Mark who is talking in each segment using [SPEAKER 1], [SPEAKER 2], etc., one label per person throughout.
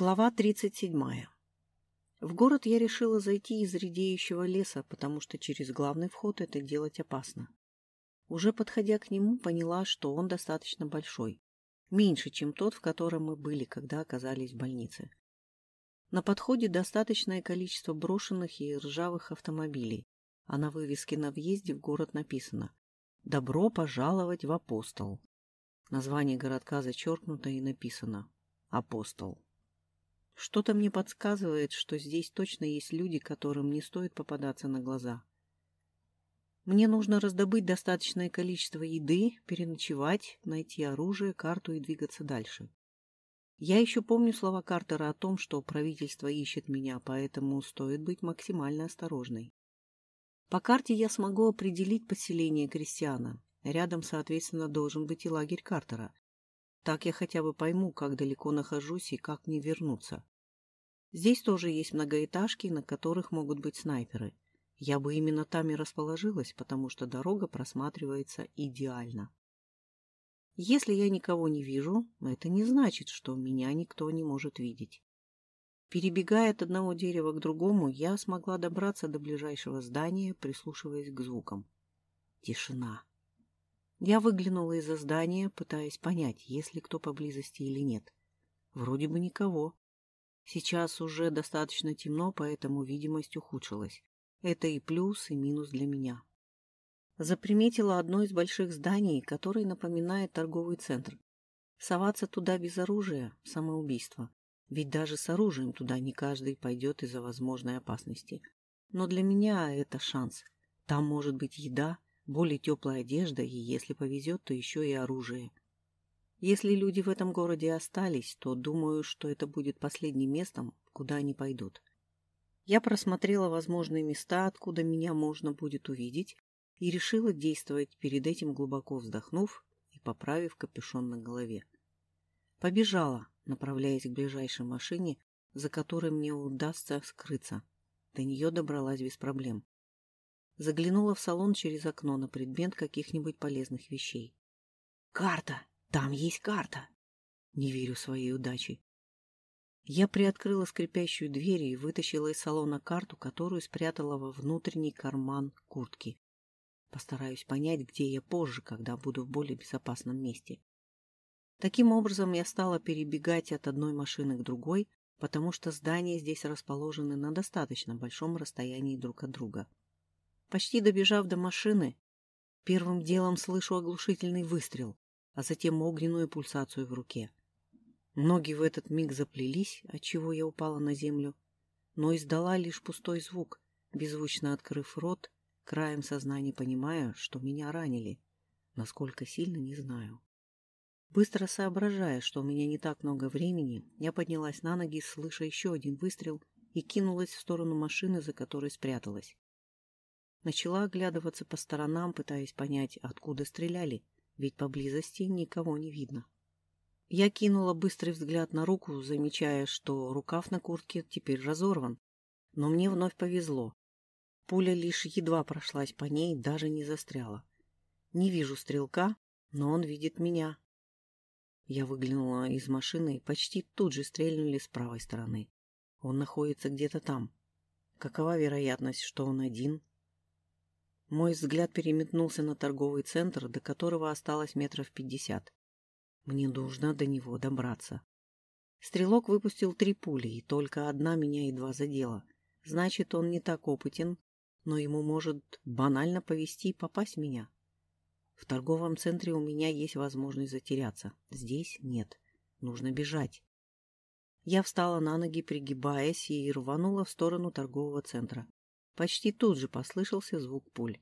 [SPEAKER 1] Глава 37. В город я решила зайти из редеющего леса, потому что через главный вход это делать опасно. Уже подходя к нему, поняла, что он достаточно большой. Меньше, чем тот, в котором мы были, когда оказались в больнице. На подходе достаточное количество брошенных и ржавых автомобилей, а на вывеске на въезде в город написано «Добро пожаловать в Апостол». Название городка зачеркнуто и написано «Апостол». Что-то мне подсказывает, что здесь точно есть люди, которым не стоит попадаться на глаза. Мне нужно раздобыть достаточное количество еды, переночевать, найти оружие, карту и двигаться дальше. Я еще помню слова Картера о том, что правительство ищет меня, поэтому стоит быть максимально осторожной. По карте я смогу определить поселение крестьяна. Рядом, соответственно, должен быть и лагерь Картера. Так я хотя бы пойму, как далеко нахожусь и как мне вернуться. Здесь тоже есть многоэтажки, на которых могут быть снайперы. Я бы именно там и расположилась, потому что дорога просматривается идеально. Если я никого не вижу, это не значит, что меня никто не может видеть. Перебегая от одного дерева к другому, я смогла добраться до ближайшего здания, прислушиваясь к звукам. Тишина. Я выглянула из-за здания, пытаясь понять, есть ли кто поблизости или нет. Вроде бы никого. Сейчас уже достаточно темно, поэтому видимость ухудшилась. Это и плюс, и минус для меня. Заприметила одно из больших зданий, которое напоминает торговый центр. Соваться туда без оружия – самоубийство. Ведь даже с оружием туда не каждый пойдет из-за возможной опасности. Но для меня это шанс. Там может быть еда, более теплая одежда и, если повезет, то еще и оружие. Если люди в этом городе остались, то думаю, что это будет последним местом, куда они пойдут. Я просмотрела возможные места, откуда меня можно будет увидеть, и решила действовать перед этим глубоко вздохнув и поправив капюшон на голове. Побежала, направляясь к ближайшей машине, за которой мне удастся скрыться. До нее добралась без проблем. Заглянула в салон через окно на предмет каких-нибудь полезных вещей. «Карта!» Там есть карта. Не верю своей удаче. Я приоткрыла скрипящую дверь и вытащила из салона карту, которую спрятала во внутренний карман куртки. Постараюсь понять, где я позже, когда буду в более безопасном месте. Таким образом, я стала перебегать от одной машины к другой, потому что здания здесь расположены на достаточно большом расстоянии друг от друга. Почти добежав до машины, первым делом слышу оглушительный выстрел а затем огненную пульсацию в руке. Ноги в этот миг заплелись, отчего я упала на землю, но издала лишь пустой звук, беззвучно открыв рот, краем сознания понимая, что меня ранили. Насколько сильно, не знаю. Быстро соображая, что у меня не так много времени, я поднялась на ноги, слыша еще один выстрел, и кинулась в сторону машины, за которой спряталась. Начала оглядываться по сторонам, пытаясь понять, откуда стреляли, ведь поблизости никого не видно. Я кинула быстрый взгляд на руку, замечая, что рукав на куртке теперь разорван. Но мне вновь повезло. Пуля лишь едва прошлась по ней, даже не застряла. Не вижу стрелка, но он видит меня. Я выглянула из машины и почти тут же стрельнули с правой стороны. Он находится где-то там. Какова вероятность, что он один мой взгляд переметнулся на торговый центр, до которого осталось метров пятьдесят. Мне нужно до него добраться. Стрелок выпустил три пули, и только одна меня едва задела. Значит, он не так опытен, но ему может банально повести и попасть в меня. В торговом центре у меня есть возможность затеряться. Здесь нет. Нужно бежать. Я встала на ноги, пригибаясь, и рванула в сторону торгового центра. Почти тут же послышался звук пуль.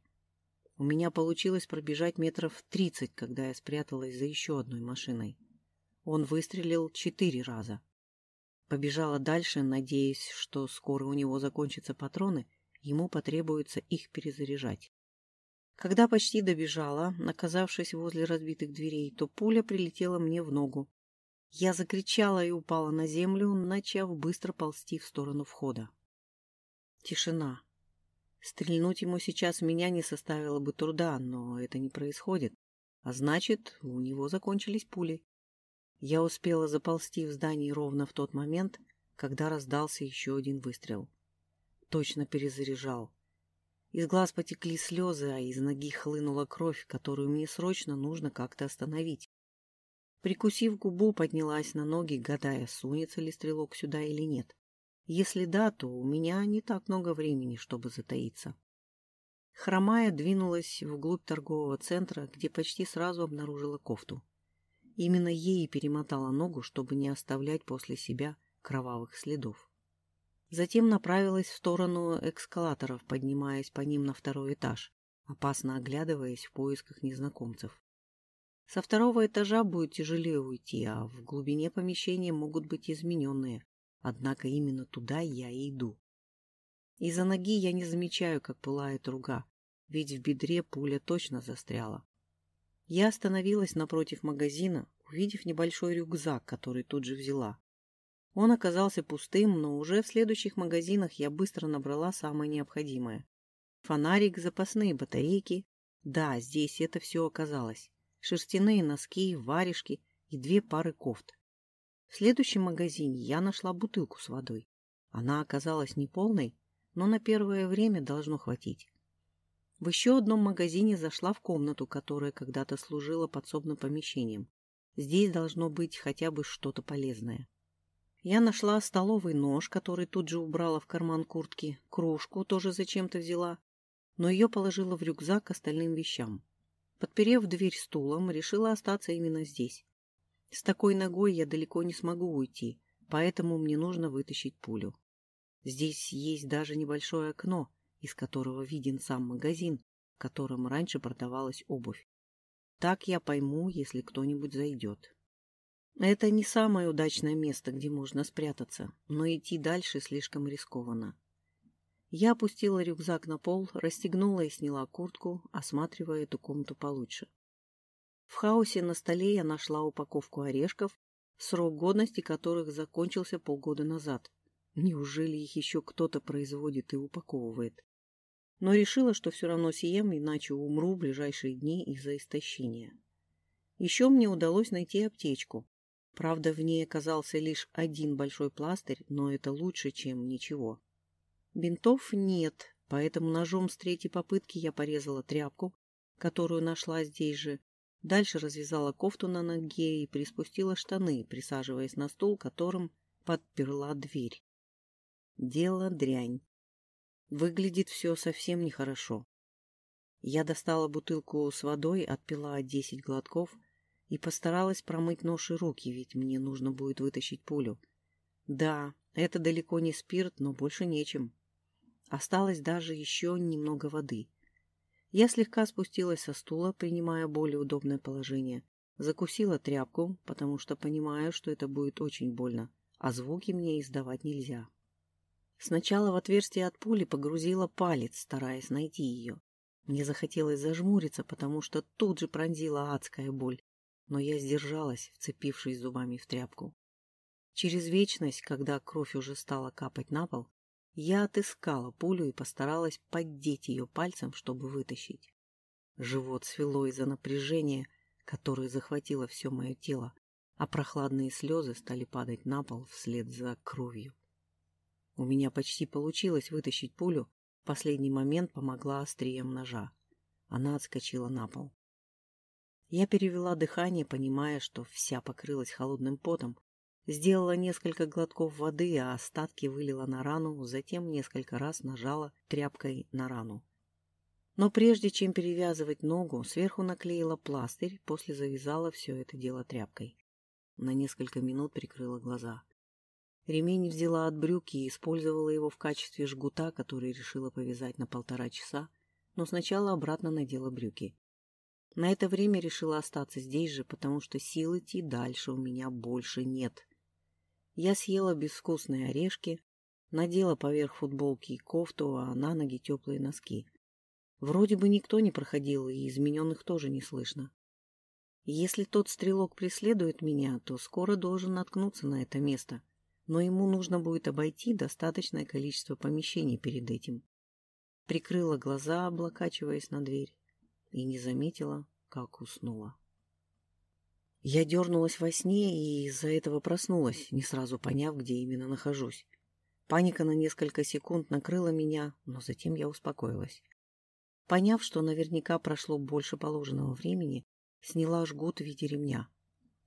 [SPEAKER 1] У меня получилось пробежать метров тридцать, когда я спряталась за еще одной машиной. Он выстрелил четыре раза. Побежала дальше, надеясь, что скоро у него закончатся патроны, ему потребуется их перезаряжать. Когда почти добежала, оказавшись возле разбитых дверей, то пуля прилетела мне в ногу. Я закричала и упала на землю, начав быстро ползти в сторону входа. Тишина. Стрельнуть ему сейчас меня не составило бы труда, но это не происходит. А значит, у него закончились пули. Я успела заползти в здание ровно в тот момент, когда раздался еще один выстрел. Точно перезаряжал. Из глаз потекли слезы, а из ноги хлынула кровь, которую мне срочно нужно как-то остановить. Прикусив губу, поднялась на ноги, гадая, сунется ли стрелок сюда или нет. Если да, то у меня не так много времени, чтобы затаиться. Хромая двинулась вглубь торгового центра, где почти сразу обнаружила кофту. Именно ей перемотала ногу, чтобы не оставлять после себя кровавых следов. Затем направилась в сторону эскалаторов, поднимаясь по ним на второй этаж, опасно оглядываясь в поисках незнакомцев. Со второго этажа будет тяжелее уйти, а в глубине помещения могут быть измененные. Однако именно туда я и иду. Из-за ноги я не замечаю, как пылает руга, ведь в бедре пуля точно застряла. Я остановилась напротив магазина, увидев небольшой рюкзак, который тут же взяла. Он оказался пустым, но уже в следующих магазинах я быстро набрала самое необходимое. Фонарик, запасные батарейки. Да, здесь это все оказалось. Шерстяные носки, варежки и две пары кофт. В следующем магазине я нашла бутылку с водой. Она оказалась неполной, но на первое время должно хватить. В еще одном магазине зашла в комнату, которая когда-то служила подсобным помещением. Здесь должно быть хотя бы что-то полезное. Я нашла столовый нож, который тут же убрала в карман куртки, кружку тоже зачем-то взяла, но ее положила в рюкзак остальным вещам. Подперев дверь стулом, решила остаться именно здесь. С такой ногой я далеко не смогу уйти, поэтому мне нужно вытащить пулю. Здесь есть даже небольшое окно, из которого виден сам магазин, в котором раньше продавалась обувь. Так я пойму, если кто-нибудь зайдет. Это не самое удачное место, где можно спрятаться, но идти дальше слишком рискованно. Я опустила рюкзак на пол, расстегнула и сняла куртку, осматривая эту комнату получше. В хаосе на столе я нашла упаковку орешков, срок годности которых закончился полгода назад. Неужели их еще кто-то производит и упаковывает? Но решила, что все равно съем, иначе умру в ближайшие дни из-за истощения. Еще мне удалось найти аптечку. Правда, в ней оказался лишь один большой пластырь, но это лучше, чем ничего. Бинтов нет, поэтому ножом с третьей попытки я порезала тряпку, которую нашла здесь же, Дальше развязала кофту на ноге и приспустила штаны, присаживаясь на стул, которым подперла дверь. Дело дрянь. Выглядит все совсем нехорошо. Я достала бутылку с водой, отпила десять глотков и постаралась промыть нож и руки, ведь мне нужно будет вытащить пулю. Да, это далеко не спирт, но больше нечем. Осталось даже еще немного воды. Я слегка спустилась со стула, принимая более удобное положение. Закусила тряпку, потому что понимаю, что это будет очень больно, а звуки мне издавать нельзя. Сначала в отверстие от пули погрузила палец, стараясь найти ее. Мне захотелось зажмуриться, потому что тут же пронзила адская боль, но я сдержалась, вцепившись зубами в тряпку. Через вечность, когда кровь уже стала капать на пол, я отыскала пулю и постаралась поддеть ее пальцем, чтобы вытащить. Живот свело из-за напряжения, которое захватило все мое тело, а прохладные слезы стали падать на пол вслед за кровью. У меня почти получилось вытащить пулю, в последний момент помогла острием ножа. Она отскочила на пол. Я перевела дыхание, понимая, что вся покрылась холодным потом, Сделала несколько глотков воды, а остатки вылила на рану, затем несколько раз нажала тряпкой на рану. Но прежде чем перевязывать ногу, сверху наклеила пластырь, после завязала все это дело тряпкой. На несколько минут прикрыла глаза. Ремень взяла от брюки и использовала его в качестве жгута, который решила повязать на полтора часа, но сначала обратно надела брюки. На это время решила остаться здесь же, потому что сил идти дальше у меня больше нет. Я съела безвкусные орешки, надела поверх футболки и кофту, а на ноги теплые носки. Вроде бы никто не проходил, и измененных тоже не слышно. Если тот стрелок преследует меня, то скоро должен наткнуться на это место, но ему нужно будет обойти достаточное количество помещений перед этим. Прикрыла глаза, облокачиваясь на дверь, и не заметила, как уснула. Я дернулась во сне и из-за этого проснулась, не сразу поняв, где именно нахожусь. Паника на несколько секунд накрыла меня, но затем я успокоилась. Поняв, что наверняка прошло больше положенного времени, сняла жгут в виде ремня.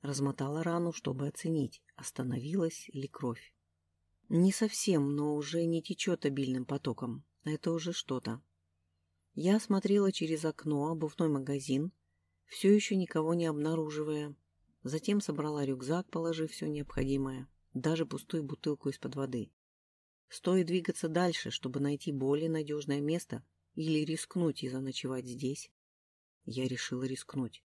[SPEAKER 1] Размотала рану, чтобы оценить, остановилась ли кровь. Не совсем, но уже не течет обильным потоком. Это уже что-то. Я смотрела через окно обувной магазин, все еще никого не обнаруживая. Затем собрала рюкзак, положив все необходимое, даже пустую бутылку из-под воды. Стоит двигаться дальше, чтобы найти более надежное место или рискнуть и заночевать здесь. Я решила рискнуть.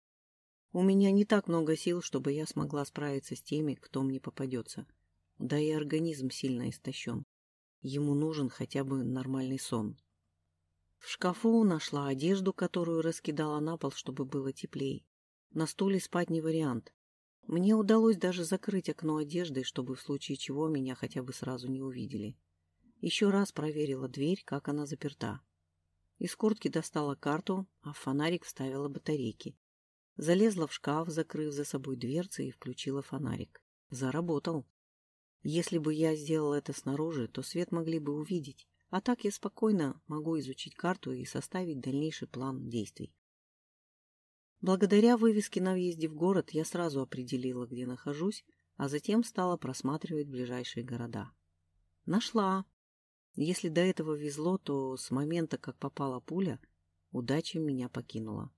[SPEAKER 1] У меня не так много сил, чтобы я смогла справиться с теми, кто мне попадется. Да и организм сильно истощен. Ему нужен хотя бы нормальный сон. В шкафу нашла одежду, которую раскидала на пол, чтобы было теплее. На стуле спать не вариант. Мне удалось даже закрыть окно одеждой, чтобы в случае чего меня хотя бы сразу не увидели. Еще раз проверила дверь, как она заперта. Из куртки достала карту, а в фонарик вставила батарейки. Залезла в шкаф, закрыв за собой дверцы и включила фонарик. Заработал. Если бы я сделал это снаружи, то свет могли бы увидеть, а так я спокойно могу изучить карту и составить дальнейший план действий. Благодаря вывеске на въезде в город я сразу определила, где нахожусь, а затем стала просматривать ближайшие города. Нашла. Если до этого везло, то с момента, как попала пуля, удача меня покинула.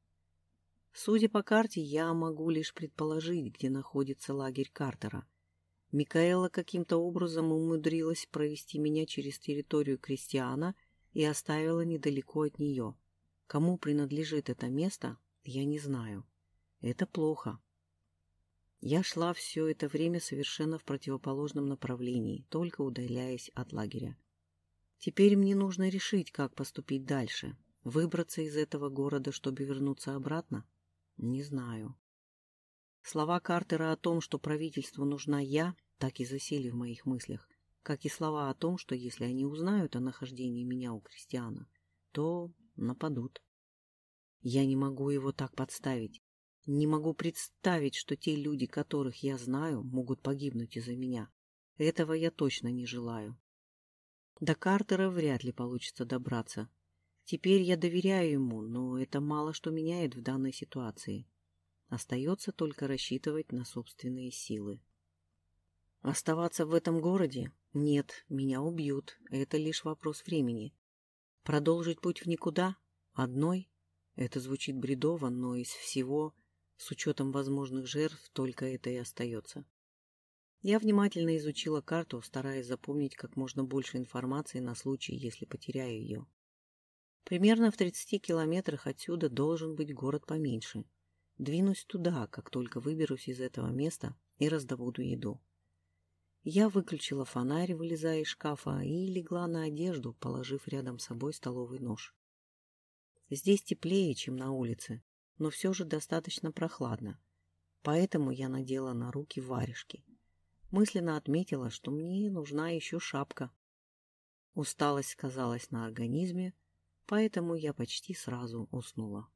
[SPEAKER 1] Судя по карте, я могу лишь предположить, где находится лагерь Картера. Микаэла каким-то образом умудрилась провести меня через территорию Кристиана и оставила недалеко от нее. Кому принадлежит это место, я не знаю. Это плохо. Я шла все это время совершенно в противоположном направлении, только удаляясь от лагеря. Теперь мне нужно решить, как поступить дальше. Выбраться из этого города, чтобы вернуться обратно? Не знаю. Слова Картера о том, что правительству нужна я, так и засели в моих мыслях, как и слова о том, что если они узнают о нахождении меня у Кристиана, то нападут. Я не могу его так подставить. Не могу представить, что те люди, которых я знаю, могут погибнуть из-за меня. Этого я точно не желаю. До Картера вряд ли получится добраться. Теперь я доверяю ему, но это мало что меняет в данной ситуации. Остается только рассчитывать на собственные силы. Оставаться в этом городе? Нет, меня убьют. Это лишь вопрос времени. Продолжить путь в никуда? Одной? Это звучит бредово, но из всего, с учетом возможных жертв, только это и остается. Я внимательно изучила карту, стараясь запомнить как можно больше информации на случай, если потеряю ее. Примерно в 30 километрах отсюда должен быть город поменьше. Двинусь туда, как только выберусь из этого места и раздобуду еду. Я выключила фонарь, вылезая из шкафа, и легла на одежду, положив рядом с собой столовый нож. Здесь теплее, чем на улице, но все же достаточно прохладно, поэтому я надела на руки варежки. Мысленно отметила, что мне нужна еще шапка. Усталость сказалась на организме, поэтому я почти сразу уснула.